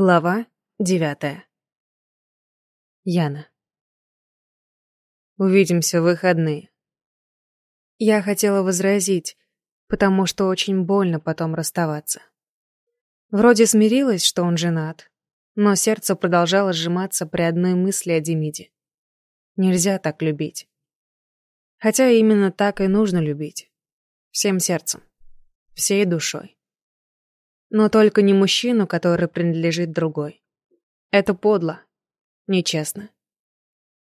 Глава девятая. Яна. Увидимся в выходные. Я хотела возразить, потому что очень больно потом расставаться. Вроде смирилась, что он женат, но сердце продолжало сжиматься при одной мысли о Демиде. Нельзя так любить. Хотя именно так и нужно любить. Всем сердцем. Всей душой. Но только не мужчину, который принадлежит другой. Это подло. Нечестно.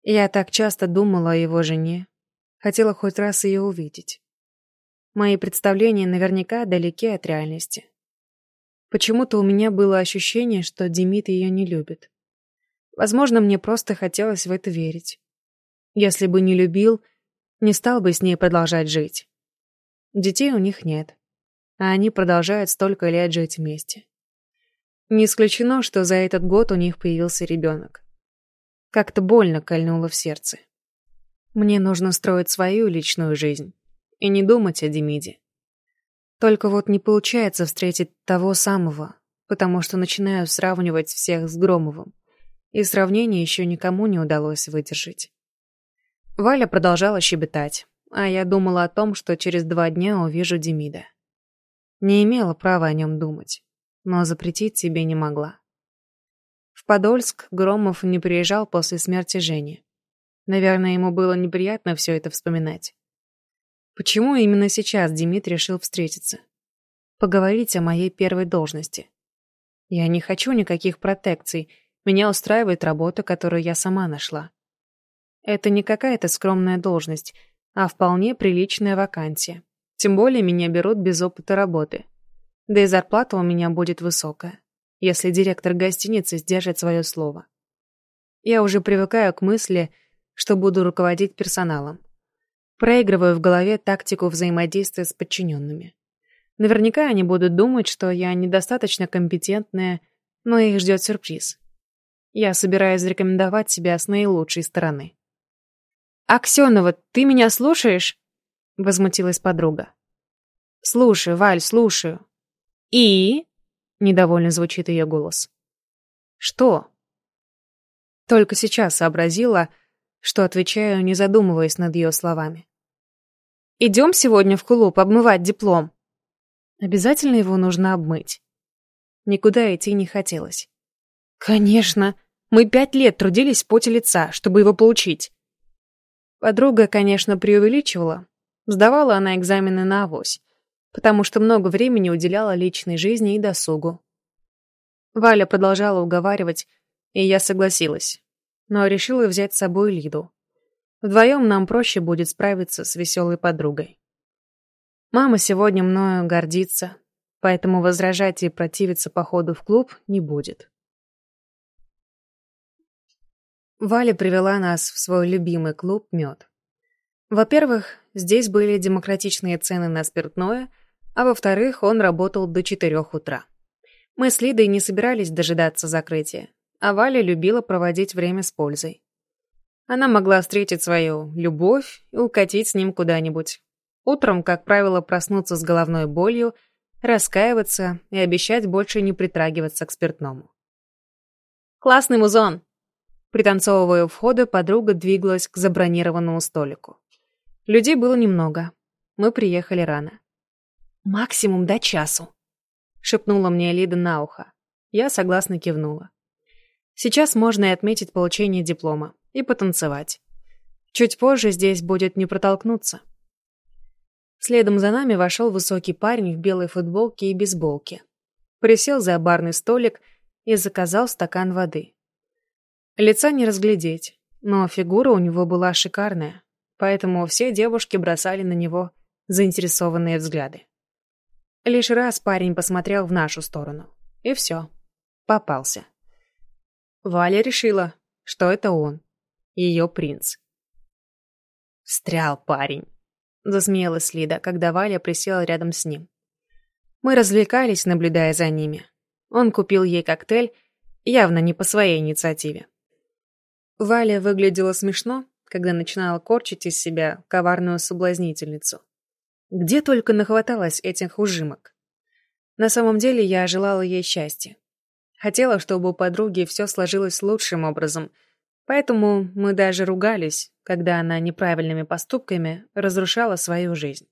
Я так часто думала о его жене. Хотела хоть раз ее увидеть. Мои представления наверняка далеки от реальности. Почему-то у меня было ощущение, что Демид ее не любит. Возможно, мне просто хотелось в это верить. Если бы не любил, не стал бы с ней продолжать жить. Детей у них нет а они продолжают столько лет жить вместе. Не исключено, что за этот год у них появился ребенок. Как-то больно кольнуло в сердце. Мне нужно строить свою личную жизнь и не думать о Демиде. Только вот не получается встретить того самого, потому что начинаю сравнивать всех с Громовым, и сравнение еще никому не удалось выдержать. Валя продолжала щебетать, а я думала о том, что через два дня увижу Демида. Не имела права о нем думать, но запретить себе не могла. В Подольск Громов не приезжал после смерти Жени. Наверное, ему было неприятно все это вспоминать. Почему именно сейчас Демид решил встретиться? Поговорить о моей первой должности. Я не хочу никаких протекций, меня устраивает работа, которую я сама нашла. Это не какая-то скромная должность, а вполне приличная вакансия. Тем более меня берут без опыта работы. Да и зарплата у меня будет высокая, если директор гостиницы сдержит свое слово. Я уже привыкаю к мысли, что буду руководить персоналом. Проигрываю в голове тактику взаимодействия с подчиненными. Наверняка они будут думать, что я недостаточно компетентная, но их ждет сюрприз. Я собираюсь зарекомендовать себя с наилучшей стороны. «Аксенова, ты меня слушаешь?» Возмутилась подруга. «Слушаю, Валь, слушаю». «И?» — недовольно звучит ее голос. «Что?» Только сейчас сообразила, что отвечаю, не задумываясь над ее словами. «Идем сегодня в клуб обмывать диплом». Обязательно его нужно обмыть. Никуда идти не хотелось. «Конечно. Мы пять лет трудились в поте лица, чтобы его получить». Подруга, конечно, преувеличивала, Сдавала она экзамены на авось, потому что много времени уделяла личной жизни и досугу. Валя продолжала уговаривать, и я согласилась, но решила взять с собой Лиду. Вдвоем нам проще будет справиться с веселой подругой. Мама сегодня мною гордится, поэтому возражать и противиться походу в клуб не будет. Валя привела нас в свой любимый клуб «Мед». Во-первых, здесь были демократичные цены на спиртное, а во-вторых, он работал до четырех утра. Мы с Лидой не собирались дожидаться закрытия, а Валя любила проводить время с пользой. Она могла встретить свою любовь и укатить с ним куда-нибудь. Утром, как правило, проснуться с головной болью, раскаиваться и обещать больше не притрагиваться к спиртному. «Классный музон!» Пританцовывая у входа, подруга двигалась к забронированному столику. Людей было немного. Мы приехали рано. «Максимум до часу», — шепнула мне Лида на ухо. Я согласно кивнула. Сейчас можно и отметить получение диплома, и потанцевать. Чуть позже здесь будет не протолкнуться. Следом за нами вошел высокий парень в белой футболке и бейсболке. Присел за барный столик и заказал стакан воды. Лица не разглядеть, но фигура у него была шикарная поэтому все девушки бросали на него заинтересованные взгляды. Лишь раз парень посмотрел в нашу сторону. И все. Попался. Валя решила, что это он. Ее принц. «Встрял парень», — засмеялась Лида, когда Валя присела рядом с ним. Мы развлекались, наблюдая за ними. Он купил ей коктейль, явно не по своей инициативе. Валя выглядела смешно, когда начинала корчить из себя коварную соблазнительницу. Где только нахваталась этих ужимок. На самом деле я желала ей счастья. Хотела, чтобы у подруги все сложилось лучшим образом, поэтому мы даже ругались, когда она неправильными поступками разрушала свою жизнь.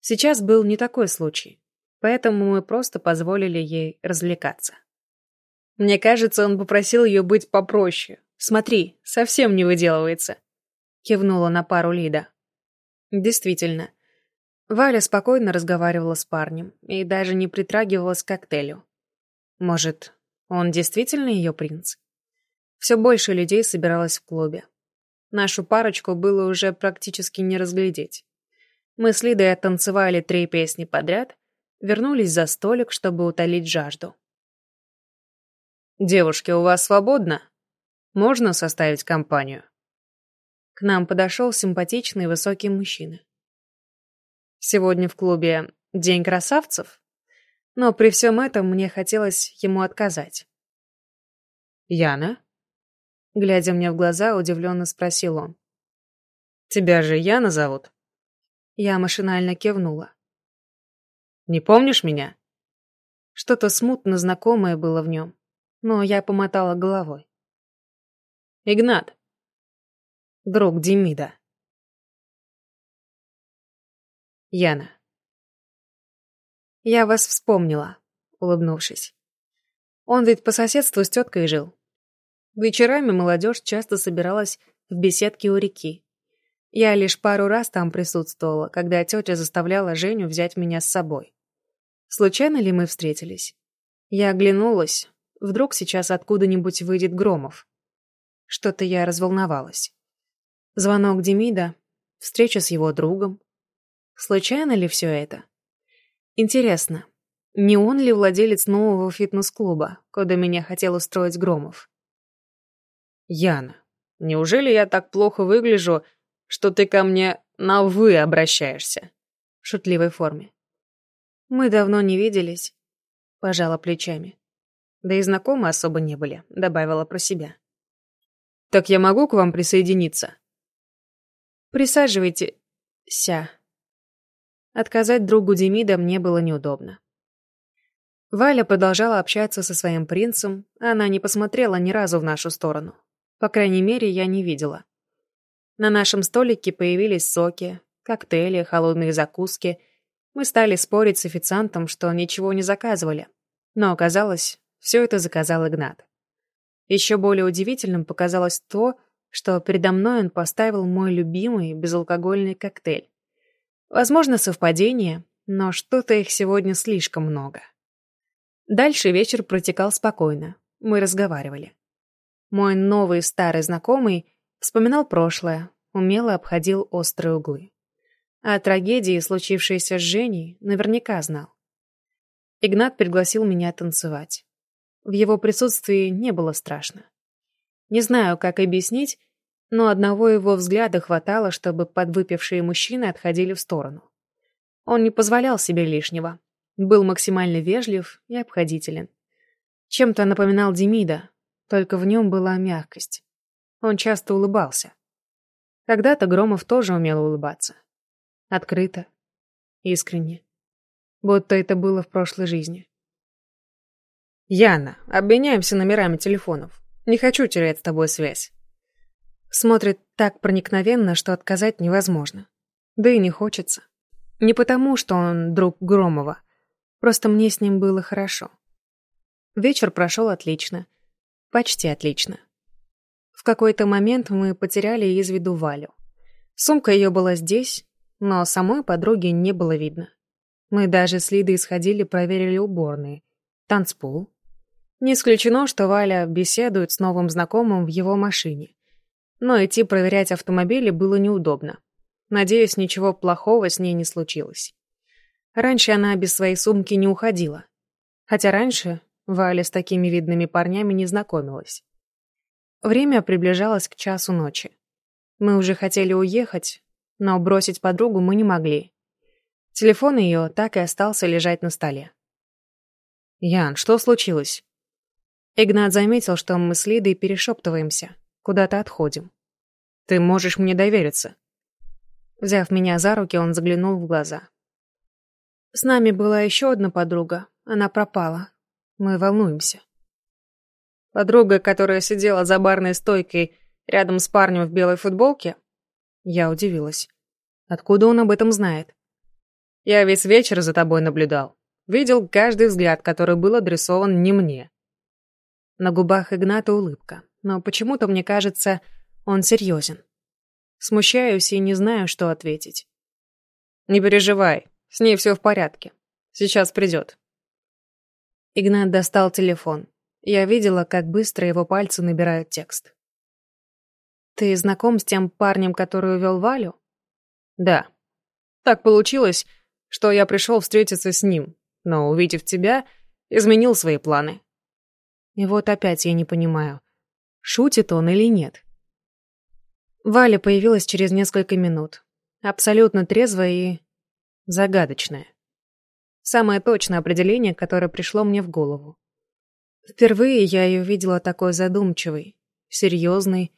Сейчас был не такой случай, поэтому мы просто позволили ей развлекаться. Мне кажется, он попросил ее быть попроще. Смотри, совсем не выделывается. Кивнула на пару Лида. Действительно. Валя спокойно разговаривала с парнем и даже не притрагивалась к коктейлю. Может, он действительно ее принц? Все больше людей собиралось в клубе. Нашу парочку было уже практически не разглядеть. Мы с Лидой оттанцевали три песни подряд, вернулись за столик, чтобы утолить жажду. «Девушки, у вас свободно? Можно составить компанию?» К нам подошел симпатичный высокий мужчина. Сегодня в клубе День красавцев, но при всем этом мне хотелось ему отказать. «Яна?» Глядя мне в глаза, удивленно спросил он. «Тебя же Яна зовут?» Я машинально кивнула. «Не помнишь меня?» Что-то смутно знакомое было в нем но я помотала головой. «Игнат!» «Друг Демида!» Яна. «Я вас вспомнила», — улыбнувшись. «Он ведь по соседству с теткой жил. Вечерами молодежь часто собиралась в беседке у реки. Я лишь пару раз там присутствовала, когда тетя заставляла Женю взять меня с собой. Случайно ли мы встретились? Я оглянулась, Вдруг сейчас откуда-нибудь выйдет Громов. Что-то я разволновалась. Звонок Демида, встреча с его другом. Случайно ли все это? Интересно, не он ли владелец нового фитнес-клуба, куда меня хотел устроить Громов? Яна, неужели я так плохо выгляжу, что ты ко мне на «вы» обращаешься? В шутливой форме. Мы давно не виделись, пожала плечами. Да и знакомы особо не были, добавила про себя. «Так я могу к вам присоединиться?» «Присаживайтесь. Отказать другу Демида мне было неудобно. Валя продолжала общаться со своим принцем, а она не посмотрела ни разу в нашу сторону. По крайней мере, я не видела. На нашем столике появились соки, коктейли, холодные закуски. Мы стали спорить с официантом, что ничего не заказывали. Но оказалось, все это заказал Игнат. Еще более удивительным показалось то, что передо мной он поставил мой любимый безалкогольный коктейль. Возможно, совпадение, но что-то их сегодня слишком много. Дальше вечер протекал спокойно. Мы разговаривали. Мой новый старый знакомый вспоминал прошлое, умело обходил острые углы. О трагедии, случившейся с Женей, наверняка знал. Игнат пригласил меня танцевать. В его присутствии не было страшно. Не знаю, как объяснить, но одного его взгляда хватало, чтобы подвыпившие мужчины отходили в сторону. Он не позволял себе лишнего, был максимально вежлив и обходителен. Чем-то напоминал Демида, только в нем была мягкость. Он часто улыбался. Когда-то Громов тоже умел улыбаться. Открыто, искренне. Будто это было в прошлой жизни. «Яна, обменяемся номерами телефонов. Не хочу терять с тобой связь». Смотрит так проникновенно, что отказать невозможно. Да и не хочется. Не потому, что он друг Громова. Просто мне с ним было хорошо. Вечер прошел отлично. Почти отлично. В какой-то момент мы потеряли из виду Валю. Сумка ее была здесь, но самой подруги не было видно. Мы даже с Лидой сходили, проверили уборные. Танцпол, не исключено, что Валя беседует с новым знакомым в его машине. Но идти проверять автомобили было неудобно. Надеюсь, ничего плохого с ней не случилось. Раньше она без своей сумки не уходила. Хотя раньше Валя с такими видными парнями не знакомилась. Время приближалось к часу ночи. Мы уже хотели уехать, но бросить подругу мы не могли. Телефон ее так и остался лежать на столе. «Ян, что случилось?» Игнат заметил, что мы с Лидой перешептываемся, куда-то отходим. «Ты можешь мне довериться». Взяв меня за руки, он заглянул в глаза. «С нами была еще одна подруга. Она пропала. Мы волнуемся». Подруга, которая сидела за барной стойкой рядом с парнем в белой футболке? Я удивилась. Откуда он об этом знает? Я весь вечер за тобой наблюдал. Видел каждый взгляд, который был адресован не мне. На губах Игната улыбка, но почему-то мне кажется, он серьезен. Смущаюсь и не знаю, что ответить. Не переживай, с ней все в порядке. Сейчас придет. Игнат достал телефон. Я видела, как быстро его пальцы набирают текст. «Ты знаком с тем парнем, который увел Валю?» «Да. Так получилось, что я пришел встретиться с ним, но, увидев тебя, изменил свои планы». И вот опять я не понимаю, шутит он или нет. Валя появилась через несколько минут. Абсолютно трезвая и... загадочная. Самое точное определение, которое пришло мне в голову. Впервые я ее видела такой задумчивой, серьезной,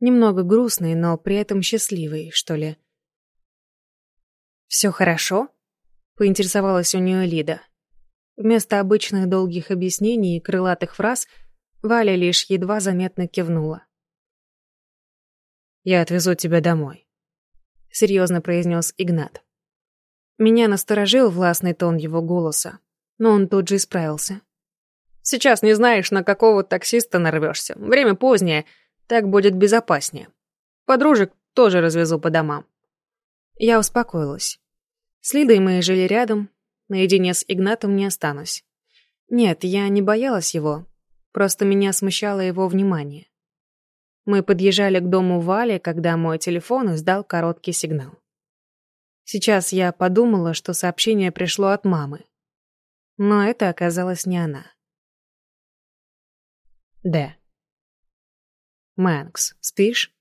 немного грустной, но при этом счастливой, что ли. «Все хорошо?» — поинтересовалась у нее Лида. Вместо обычных долгих объяснений и крылатых фраз Валя лишь едва заметно кивнула. «Я отвезу тебя домой», — серьезно произнес Игнат. Меня насторожил властный тон его голоса, но он тут же исправился. «Сейчас не знаешь, на какого таксиста нарвешься. Время позднее, так будет безопаснее. Подружек тоже развезу по домам». Я успокоилась. С Лидой мы жили рядом, наедине с Игнатом не останусь. Нет, я не боялась его, просто меня смущало его внимание. Мы подъезжали к дому Вали, когда мой телефон издал короткий сигнал. Сейчас я подумала, что сообщение пришло от мамы. Но это оказалось не она. Д. Мэнкс, спишь?